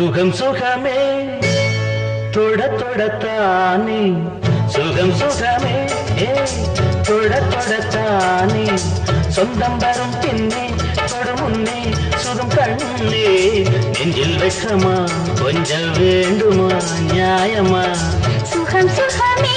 சுகம் சுகமே தொட தொடத்தானே சுகம் சுகமே தொட தொடத்தானே சொந்தம் வரும் பின்னே தொடும் முன்னே சுகம் கண்ணே நெஞ்சில் வெட்கமா கொஞ்சம் வேண்டுமா நியாயமா? சுகம் சுகமே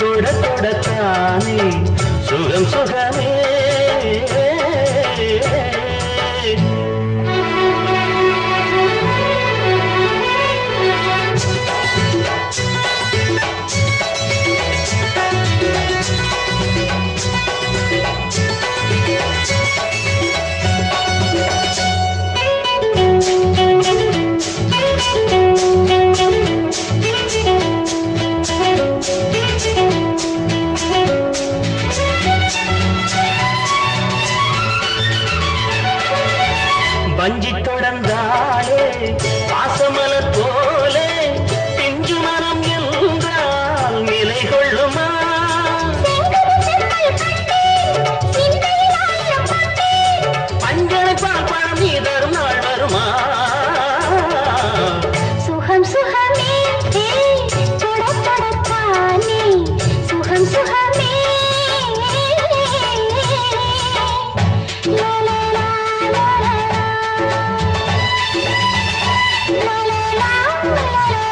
తోడ తోడతానే సుఖం సుఖమే வஞ்சி தொடர்ந்தாளே la la la la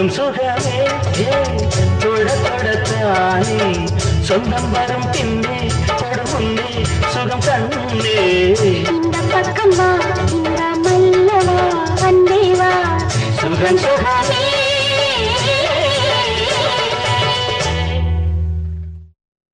സ്വർഗം സുഖമേ തൊഴത്തൊടത്താനേ സ്വന്തം വരം പിന്നെ തൊടുമുന്നേ സുഖം കണ്ണേ പക്കം സുഖം സുഖമേ